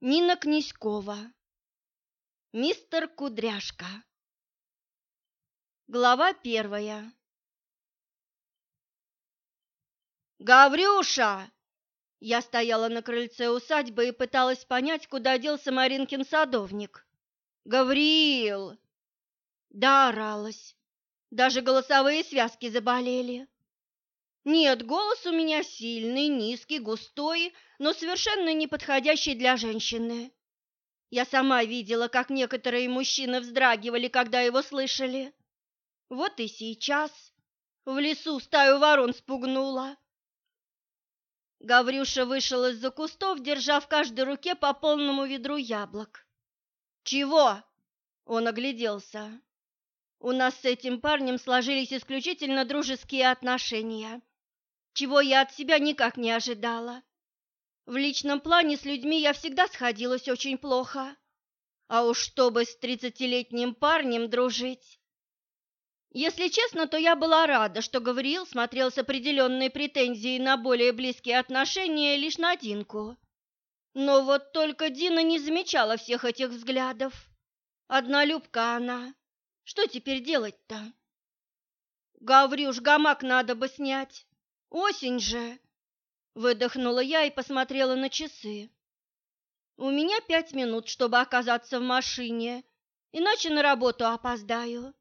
Нина Князькова. Мистер Кудряшка. Глава первая. Гаврюша! Я стояла на крыльце усадьбы и пыталась понять, куда делся Маринкин садовник. Гавриил! Да, оралась. Даже голосовые связки заболели. Нет, голос у меня сильный, низкий, густой, но совершенно не подходящий для женщины. Я сама видела, как некоторые мужчины вздрагивали, когда его слышали. Вот и сейчас в лесу стаю ворон спугнула. Гаврюша вышел из-за кустов, держа в каждой руке по полному ведру яблок. «Чего?» — он огляделся. «У нас с этим парнем сложились исключительно дружеские отношения чего я от себя никак не ожидала. В личном плане с людьми я всегда сходилась очень плохо. А уж чтобы с тридцатилетним парнем дружить. Если честно, то я была рада, что Гавриил смотрел с определенной претензией на более близкие отношения лишь на Динку. Но вот только Дина не замечала всех этих взглядов. Одна любка она. Что теперь делать-то? Гаврюш, гамак надо бы снять. Осень же, выдохнула я и посмотрела на часы. У меня пять минут, чтобы оказаться в машине, иначе на работу опоздаю.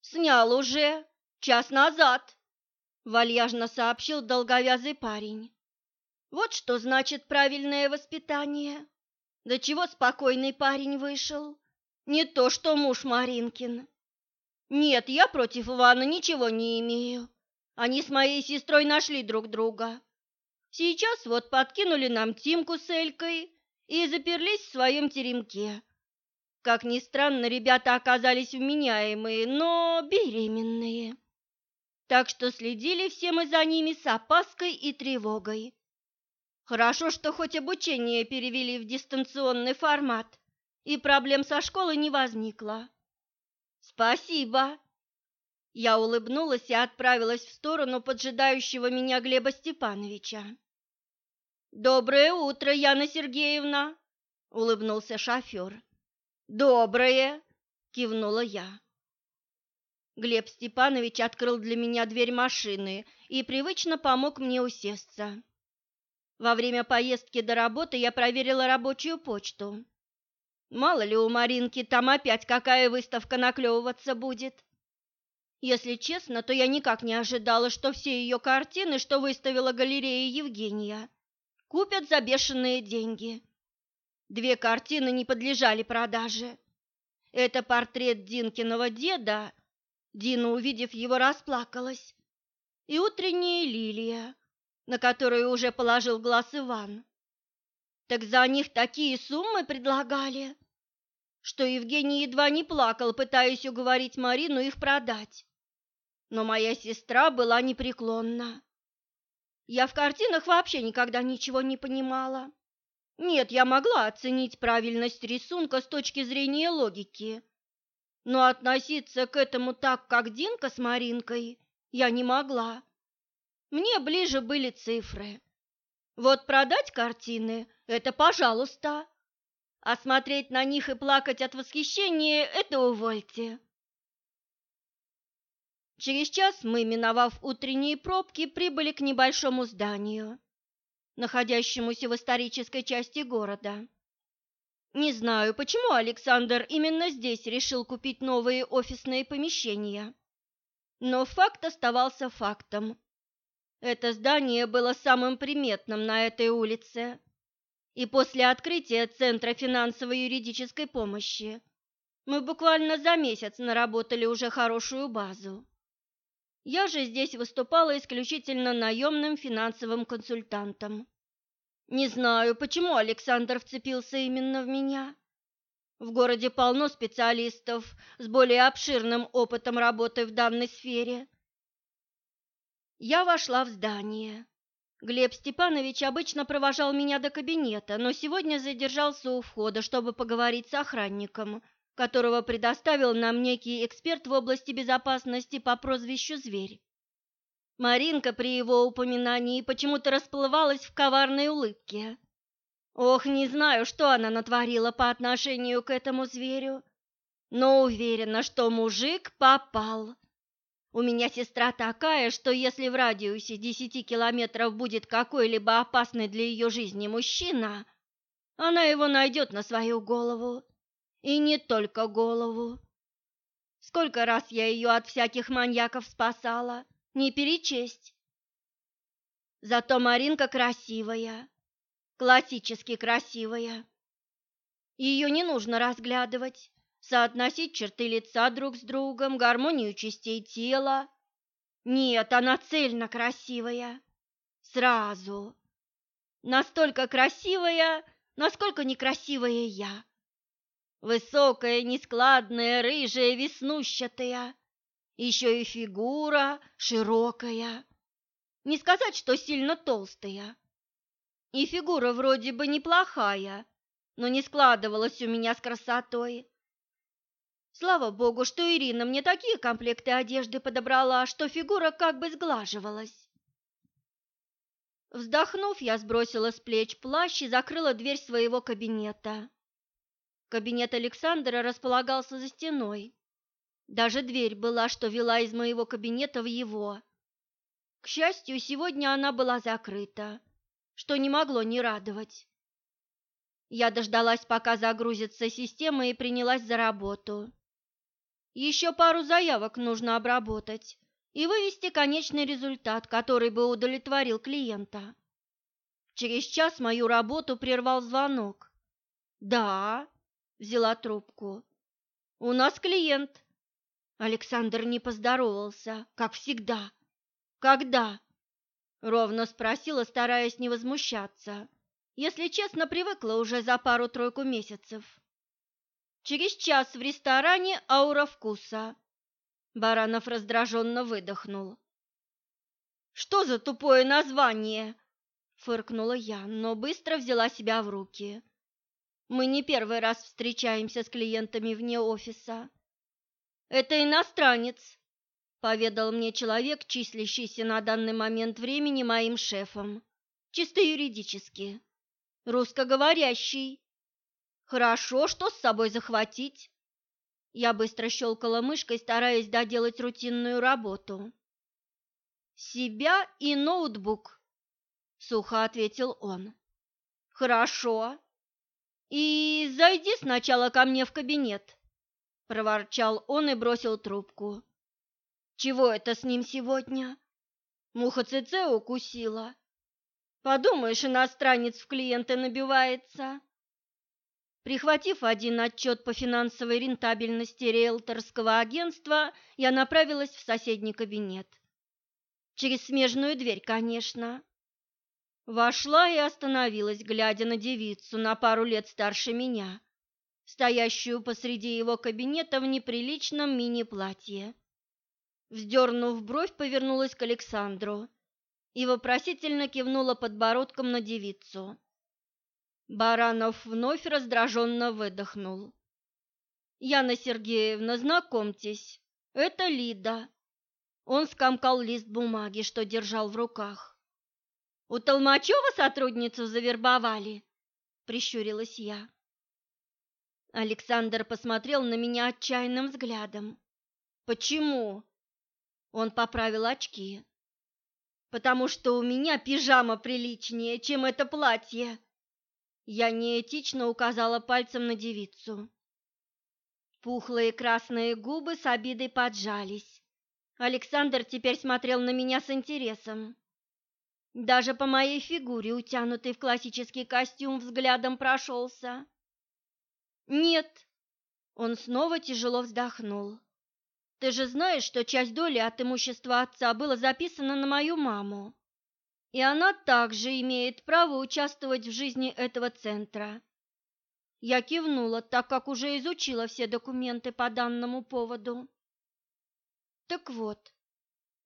Снял уже час назад, вальяжно сообщил долговязый парень. Вот что значит правильное воспитание. Да чего спокойный парень вышел. Не то, что муж Маринкин. Нет, я против Ивана ничего не имею. Они с моей сестрой нашли друг друга. Сейчас вот подкинули нам Тимку с Элькой и заперлись в своем теремке. Как ни странно, ребята оказались вменяемые, но беременные. Так что следили все мы за ними с опаской и тревогой. Хорошо, что хоть обучение перевели в дистанционный формат, и проблем со школой не возникло. Спасибо, я улыбнулась и отправилась в сторону поджидающего меня Глеба Степановича. «Доброе утро, Яна Сергеевна!» — улыбнулся шофер. «Доброе!» — кивнула я. Глеб Степанович открыл для меня дверь машины и привычно помог мне усесться. Во время поездки до работы я проверила рабочую почту. Мало ли у Маринки там опять какая выставка наклевываться будет. Если честно, то я никак не ожидала, что все ее картины, что выставила галерея Евгения, купят за бешеные деньги. Две картины не подлежали продаже. Это портрет Динкиного деда, Дина, увидев его, расплакалась, и утренняя лилия, на которую уже положил глаз Иван. Так за них такие суммы предлагали, что Евгений едва не плакал, пытаясь уговорить Марину их продать но моя сестра была непреклонна. Я в картинах вообще никогда ничего не понимала. Нет, я могла оценить правильность рисунка с точки зрения логики, но относиться к этому так, как Динка с Маринкой, я не могла. Мне ближе были цифры. Вот продать картины – это пожалуйста, а смотреть на них и плакать от восхищения – это увольте. Через час мы, миновав утренние пробки, прибыли к небольшому зданию, находящемуся в исторической части города. Не знаю, почему Александр именно здесь решил купить новые офисные помещения, но факт оставался фактом. Это здание было самым приметным на этой улице, и после открытия Центра финансово-юридической помощи мы буквально за месяц наработали уже хорошую базу. Я же здесь выступала исключительно наемным финансовым консультантом. Не знаю, почему Александр вцепился именно в меня. В городе полно специалистов с более обширным опытом работы в данной сфере. Я вошла в здание. Глеб Степанович обычно провожал меня до кабинета, но сегодня задержался у входа, чтобы поговорить с охранником, которого предоставил нам некий эксперт в области безопасности по прозвищу Зверь. Маринка при его упоминании почему-то расплывалась в коварной улыбке. Ох, не знаю, что она натворила по отношению к этому зверю, но уверена, что мужик попал. У меня сестра такая, что если в радиусе десяти километров будет какой-либо опасный для ее жизни мужчина, она его найдет на свою голову. И не только голову. Сколько раз я ее от всяких маньяков спасала, не перечесть. Зато Маринка красивая, классически красивая. Ее не нужно разглядывать, соотносить черты лица друг с другом, гармонию частей тела. Нет, она цельно красивая. Сразу. Настолько красивая, насколько некрасивая я. Высокая, нескладная, рыжая, веснущатая. Еще и фигура широкая. Не сказать, что сильно толстая. И фигура вроде бы неплохая, но не складывалась у меня с красотой. Слава богу, что Ирина мне такие комплекты одежды подобрала, что фигура как бы сглаживалась. Вздохнув, я сбросила с плеч плащ и закрыла дверь своего кабинета. Кабинет Александра располагался за стеной. Даже дверь была, что вела из моего кабинета в его. К счастью, сегодня она была закрыта что не могло не радовать. Я дождалась, пока загрузится система, и принялась за работу. Еще пару заявок нужно обработать и вывести конечный результат, который бы удовлетворил клиента. Через час мою работу прервал звонок. «Да», — взяла трубку. «У нас клиент». Александр не поздоровался, как всегда. «Когда?» Ровно спросила, стараясь не возмущаться. Если честно, привыкла уже за пару-тройку месяцев. Через час в ресторане «Аура вкуса». Баранов раздраженно выдохнул. «Что за тупое название?» Фыркнула я, но быстро взяла себя в руки. Мы не первый раз встречаемся с клиентами вне офиса. Это иностранец, поведал мне человек, числящийся на данный момент времени моим шефом. Чисто юридически. Русскоговорящий. Хорошо, что с собой захватить? Я быстро щелкала мышкой, стараясь доделать рутинную работу. «Себя и ноутбук», — сухо ответил он. «Хорошо. И зайди сначала ко мне в кабинет», — проворчал он и бросил трубку. Чего это с ним сегодня? Муха ЦЦ укусила. Подумаешь, иностранец в клиенты набивается. Прихватив один отчет по финансовой рентабельности риэлторского агентства, я направилась в соседний кабинет. Через смежную дверь, конечно. Вошла и остановилась, глядя на девицу на пару лет старше меня, стоящую посреди его кабинета в неприличном мини-платье. Вздернув бровь, повернулась к Александру и вопросительно кивнула подбородком на девицу. Баранов вновь раздраженно выдохнул. «Яна Сергеевна, знакомьтесь, это Лида». Он скомкал лист бумаги, что держал в руках. «У Толмачева сотрудницу завербовали?» – прищурилась я. Александр посмотрел на меня отчаянным взглядом. «Почему?» Он поправил очки. «Потому что у меня пижама приличнее, чем это платье!» Я неэтично указала пальцем на девицу. Пухлые красные губы с обидой поджались. Александр теперь смотрел на меня с интересом. Даже по моей фигуре, утянутой в классический костюм, взглядом прошелся. «Нет!» Он снова тяжело вздохнул. Ты же знаешь, что часть доли от имущества отца была записана на мою маму. И она также имеет право участвовать в жизни этого центра. Я кивнула, так как уже изучила все документы по данному поводу. Так вот,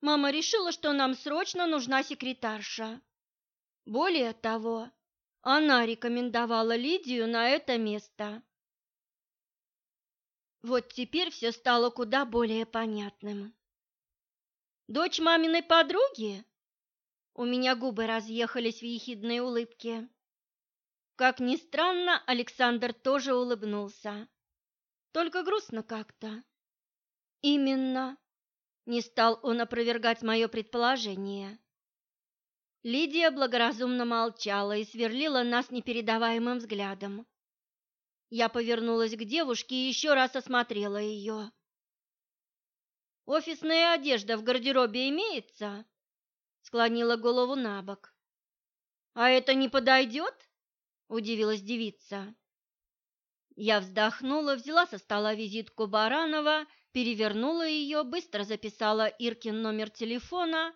мама решила, что нам срочно нужна секретарша. Более того, она рекомендовала Лидию на это место. Вот теперь все стало куда более понятным. «Дочь маминой подруги?» У меня губы разъехались в ехидной улыбке. Как ни странно, Александр тоже улыбнулся. Только грустно как-то. Именно. Не стал он опровергать мое предположение. Лидия благоразумно молчала и сверлила нас непередаваемым взглядом. Я повернулась к девушке и еще раз осмотрела ее. «Офисная одежда в гардеробе имеется?» Склонила голову на бок. «А это не подойдет?» Удивилась девица. Я вздохнула, взяла со стола визитку Баранова, перевернула ее, быстро записала Иркин номер телефона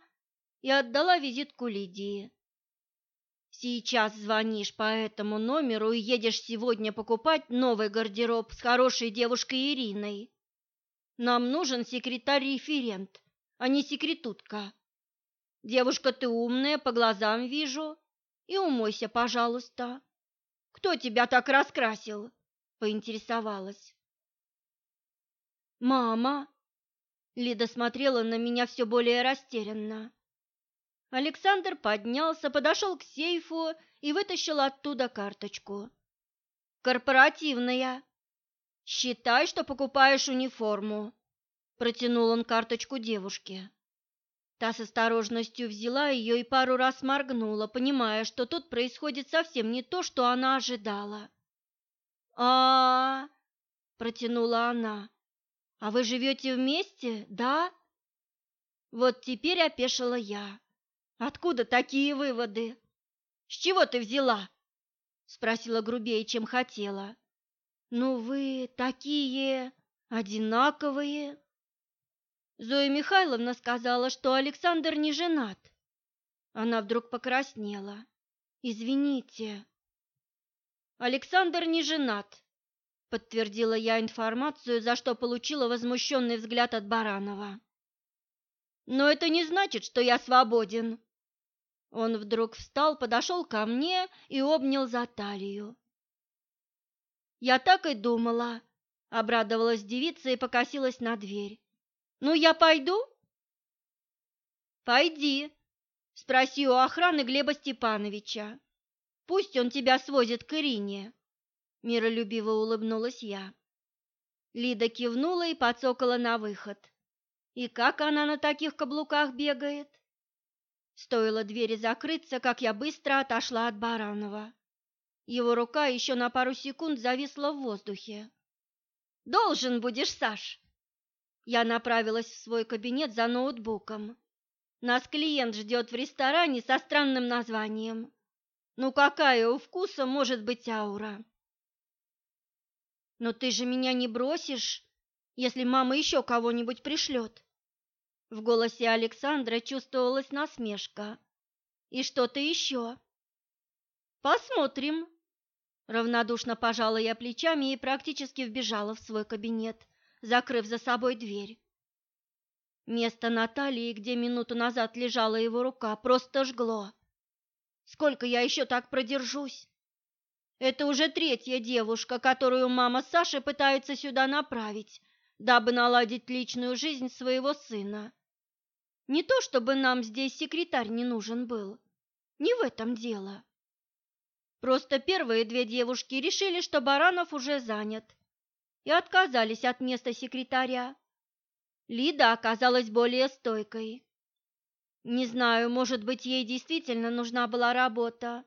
и отдала визитку Лидии. Сейчас звонишь по этому номеру и едешь сегодня покупать новый гардероб с хорошей девушкой Ириной. Нам нужен секретарь-референт, а не секретутка. Девушка, ты умная, по глазам вижу. И умойся, пожалуйста. Кто тебя так раскрасил? Поинтересовалась. Мама. Лида смотрела на меня все более растерянно. Александр поднялся, подошел к сейфу и вытащил оттуда карточку. «Корпоративная. Считай, что покупаешь униформу», – протянул он карточку девушке. Та с осторожностью взяла ее и пару раз моргнула, понимая, что тут происходит совсем не то, что она ожидала. а, -а, -а протянула она. «А вы живете вместе, да?» Вот теперь опешила я. Откуда такие выводы? С чего ты взяла? спросила грубее, чем хотела. Ну вы такие одинаковые. Зоя Михайловна сказала, что Александр не женат. Она вдруг покраснела. Извините. Александр не женат, подтвердила я информацию, за что получила возмущенный взгляд от Баранова. Но это не значит, что я свободен. Он вдруг встал, подошел ко мне и обнял за талию. «Я так и думала», — обрадовалась девица и покосилась на дверь. «Ну, я пойду?» «Пойди», — спроси у охраны Глеба Степановича. «Пусть он тебя свозит к Ирине», — миролюбиво улыбнулась я. Лида кивнула и подсокала на выход. «И как она на таких каблуках бегает?» Стоило двери закрыться, как я быстро отошла от Баранова. Его рука еще на пару секунд зависла в воздухе. «Должен будешь, Саш!» Я направилась в свой кабинет за ноутбуком. Нас клиент ждет в ресторане со странным названием. Ну какая у вкуса может быть аура? Но ты же меня не бросишь, если мама еще кого-нибудь пришлет. В голосе Александра чувствовалась насмешка. «И что-то еще?» «Посмотрим». Равнодушно пожала я плечами и практически вбежала в свой кабинет, закрыв за собой дверь. Место Натальи, где минуту назад лежала его рука, просто жгло. Сколько я еще так продержусь? Это уже третья девушка, которую мама Саши пытается сюда направить, дабы наладить личную жизнь своего сына. Не то чтобы нам здесь секретарь не нужен был, не в этом дело. Просто первые две девушки решили, что Баранов уже занят, и отказались от места секретаря. Лида оказалась более стойкой. Не знаю, может быть, ей действительно нужна была работа.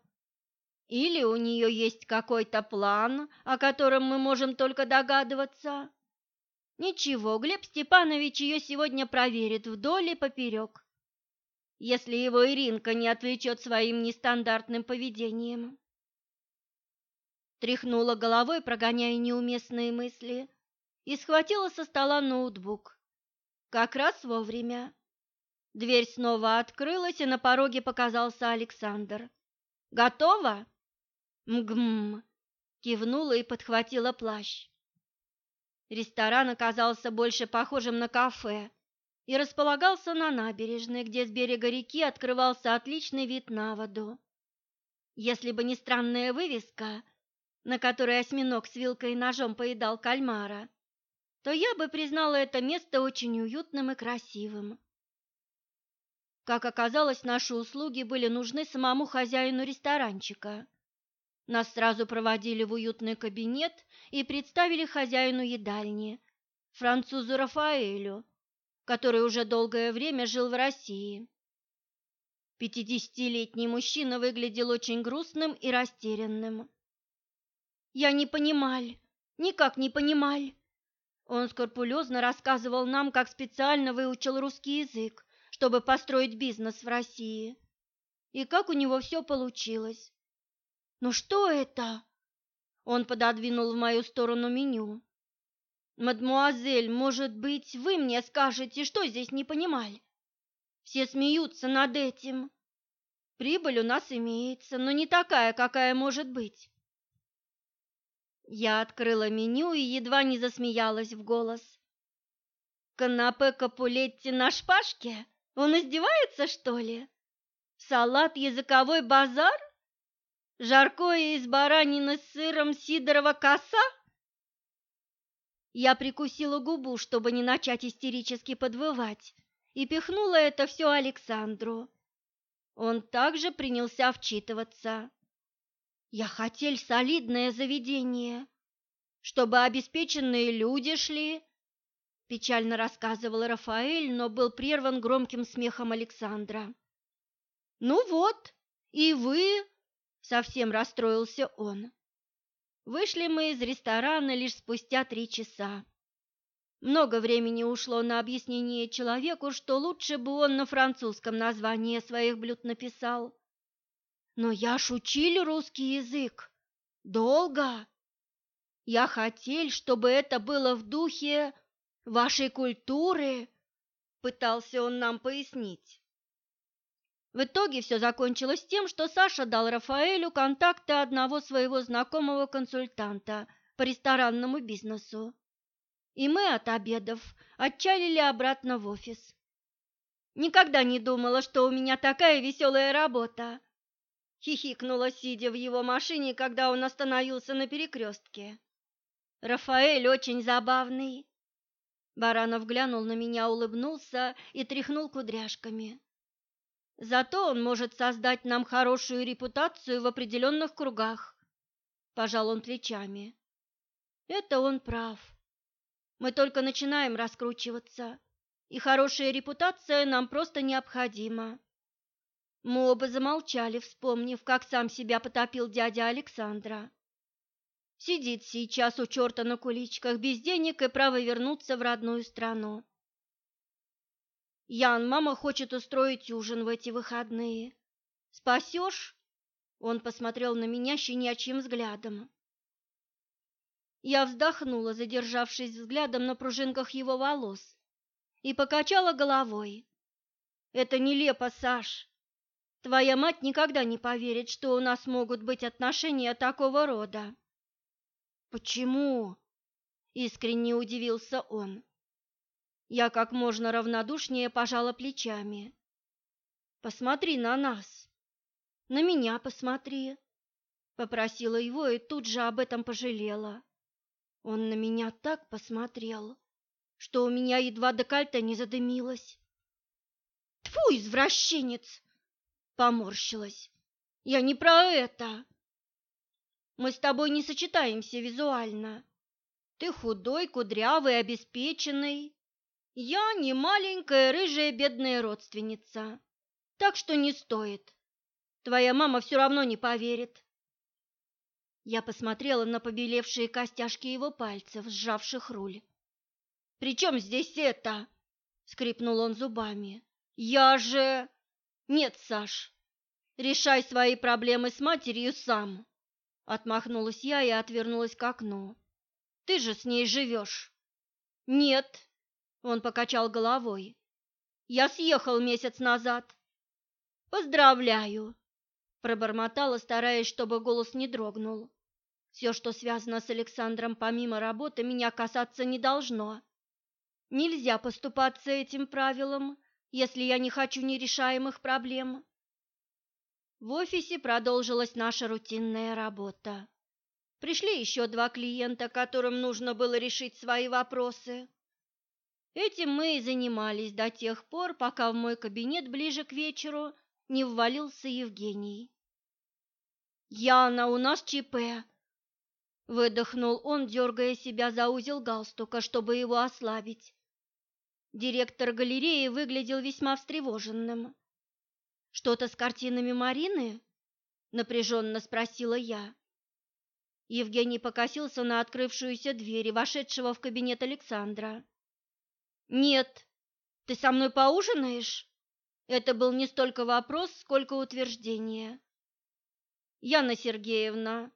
Или у нее есть какой-то план, о котором мы можем только догадываться. Ничего, Глеб Степанович ее сегодня проверит вдоль и поперек, если его Иринка не отвлечет своим нестандартным поведением. Тряхнула головой, прогоняя неуместные мысли, и схватила со стола ноутбук. Как раз вовремя. Дверь снова открылась, и на пороге показался Александр. «Готово?» «Мгм!» — кивнула и подхватила плащ. Ресторан оказался больше похожим на кафе и располагался на набережной, где с берега реки открывался отличный вид на воду. Если бы не странная вывеска, на которой осьминог с вилкой и ножом поедал кальмара, то я бы признала это место очень уютным и красивым. Как оказалось, наши услуги были нужны самому хозяину ресторанчика. Нас сразу проводили в уютный кабинет и представили хозяину едальни, французу Рафаэлю, который уже долгое время жил в России. Пятидесятилетний мужчина выглядел очень грустным и растерянным. «Я не понимал, никак не понимал». Он скрупулезно рассказывал нам, как специально выучил русский язык, чтобы построить бизнес в России, и как у него все получилось. «Ну что это?» Он пододвинул в мою сторону меню. «Мадмуазель, может быть, вы мне скажете, что здесь не понимали?» Все смеются над этим. Прибыль у нас имеется, но не такая, какая может быть. Я открыла меню и едва не засмеялась в голос. Канапе Капулетти на шпажке? Он издевается, что ли? Салат языковой базар? Жаркое из баранины с сыром Сидорова коса? Я прикусила губу, чтобы не начать истерически подвывать, и пихнула это все Александру. Он также принялся вчитываться. Я хотел солидное заведение, чтобы обеспеченные люди шли, печально рассказывал Рафаэль, но был прерван громким смехом Александра. Ну вот, и вы Совсем расстроился он. Вышли мы из ресторана лишь спустя три часа. Много времени ушло на объяснение человеку, что лучше бы он на французском название своих блюд написал. Но я ж учил русский язык. Долго. Я хотел, чтобы это было в духе вашей культуры, пытался он нам пояснить. В итоге все закончилось тем, что Саша дал Рафаэлю контакты одного своего знакомого консультанта по ресторанному бизнесу. И мы от обедов отчалили обратно в офис. Никогда не думала, что у меня такая веселая работа. Хихикнула, сидя в его машине, когда он остановился на перекрестке. Рафаэль очень забавный. Баранов глянул на меня, улыбнулся и тряхнул кудряшками. Зато он может создать нам хорошую репутацию в определенных кругах. Пожал он плечами. Это он прав. Мы только начинаем раскручиваться, и хорошая репутация нам просто необходима. Мы оба замолчали, вспомнив, как сам себя потопил дядя Александра. Сидит сейчас у черта на куличках без денег и право вернуться в родную страну. Ян, мама хочет устроить ужин в эти выходные. Спасешь?» Он посмотрел на меня щенячьим взглядом. Я вздохнула, задержавшись взглядом на пружинках его волос, и покачала головой. «Это нелепо, Саш. Твоя мать никогда не поверит, что у нас могут быть отношения такого рода». «Почему?» — искренне удивился он. Я как можно равнодушнее пожала плечами. Посмотри на нас. На меня посмотри. Попросила его и тут же об этом пожалела. Он на меня так посмотрел, что у меня едва декольте не задымилось. Тьфу, извращенец! Поморщилась. Я не про это. Мы с тобой не сочетаемся визуально. Ты худой, кудрявый, обеспеченный, я не маленькая рыжая бедная родственница, так что не стоит. Твоя мама все равно не поверит. Я посмотрела на побелевшие костяшки его пальцев, сжавших руль. «При чем здесь это?» — скрипнул он зубами. «Я же...» «Нет, Саш, решай свои проблемы с матерью сам!» Отмахнулась я и отвернулась к окну. «Ты же с ней живешь!» «Нет, он покачал головой. Я съехал месяц назад. Поздравляю, пробормотала, стараясь, чтобы голос не дрогнул. Все, что связано с Александром помимо работы, меня касаться не должно. Нельзя поступаться этим правилом, если я не хочу нерешаемых проблем. В офисе продолжилась наша рутинная работа. Пришли еще два клиента, которым нужно было решить свои вопросы. Этим мы и занимались до тех пор, пока в мой кабинет ближе к вечеру не ввалился Евгений. Яна, у нас ЧП!» Выдохнул он, дергая себя за узел галстука, чтобы его ослабить. Директор галереи выглядел весьма встревоженным. «Что-то с картинами Марины?» — напряженно спросила я. Евгений покосился на открывшуюся дверь и вошедшего в кабинет Александра. «Нет, ты со мной поужинаешь?» Это был не столько вопрос, сколько утверждение. «Яна Сергеевна,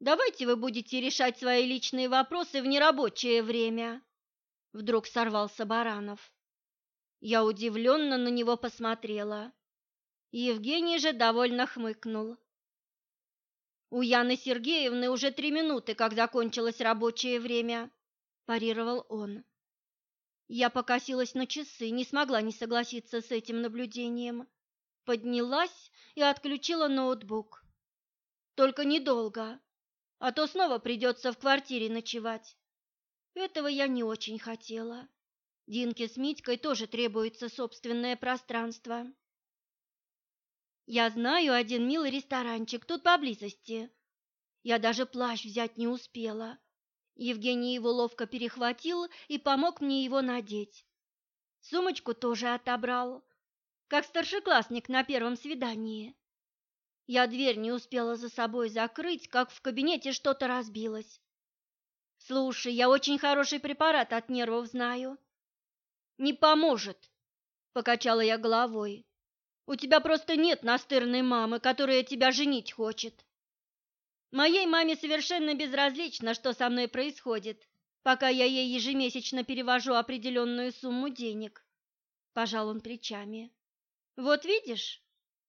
давайте вы будете решать свои личные вопросы в нерабочее время», Вдруг сорвался Баранов. Я удивленно на него посмотрела. Евгений же довольно хмыкнул. У Яны Сергеевны уже три минуты, как закончилось рабочее время, парировал он. Я покосилась на часы, не смогла не согласиться с этим наблюдением. Поднялась и отключила ноутбук. Только недолго, а то снова придется в квартире ночевать. Этого я не очень хотела. Динке с Митькой тоже требуется собственное пространство. Я знаю один милый ресторанчик тут поблизости. Я даже плащ взять не успела. Евгений его ловко перехватил и помог мне его надеть. Сумочку тоже отобрал, как старшеклассник на первом свидании. Я дверь не успела за собой закрыть, как в кабинете что-то разбилось. Слушай, я очень хороший препарат от нервов знаю. Не поможет, покачала я головой. У тебя просто нет настырной мамы, которая тебя женить хочет. Моей маме совершенно безразлично, что со мной происходит, пока я ей ежемесячно перевожу определенную сумму денег. Пожал он плечами. Вот видишь,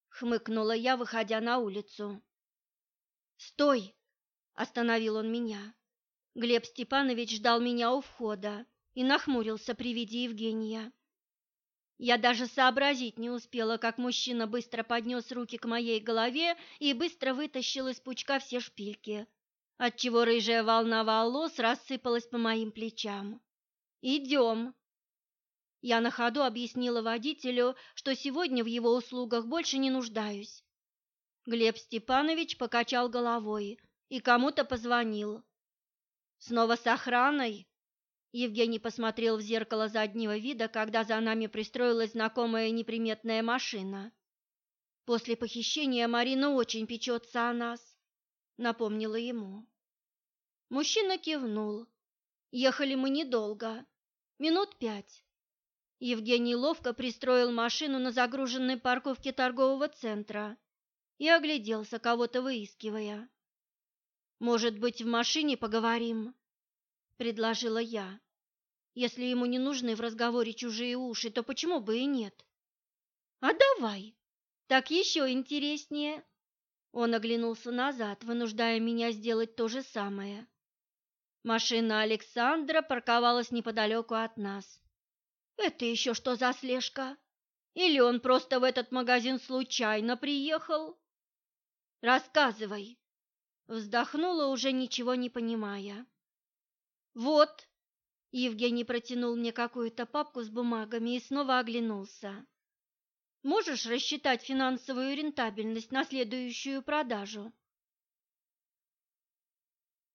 хмыкнула я, выходя на улицу. Стой, остановил он меня. Глеб Степанович ждал меня у входа и нахмурился при виде Евгения. Я даже сообразить не успела, как мужчина быстро поднес руки к моей голове и быстро вытащил из пучка все шпильки, отчего рыжая волна волос рассыпалась по моим плечам. «Идем!» Я на ходу объяснила водителю, что сегодня в его услугах больше не нуждаюсь. Глеб Степанович покачал головой и кому-то позвонил. Снова с охраной? Евгений посмотрел в зеркало заднего вида, когда за нами пристроилась знакомая неприметная машина. После похищения Марина очень печется о нас, напомнила ему. Мужчина кивнул. Ехали мы недолго, минут пять. Евгений ловко пристроил машину на загруженной парковке торгового центра и огляделся, кого-то выискивая. Может быть, в машине поговорим, предложила я. Если ему не нужны в разговоре чужие уши, то почему бы и нет? А давай. Так еще интереснее. Он оглянулся назад, вынуждая меня сделать то же самое. Машина Александра парковалась неподалеку от нас. Это еще что за слежка? Или он просто в этот магазин случайно приехал? Рассказывай, Вздохнула, уже ничего не понимая. «Вот!» Евгений протянул мне какую-то папку с бумагами и снова оглянулся. «Можешь рассчитать финансовую рентабельность на следующую продажу?»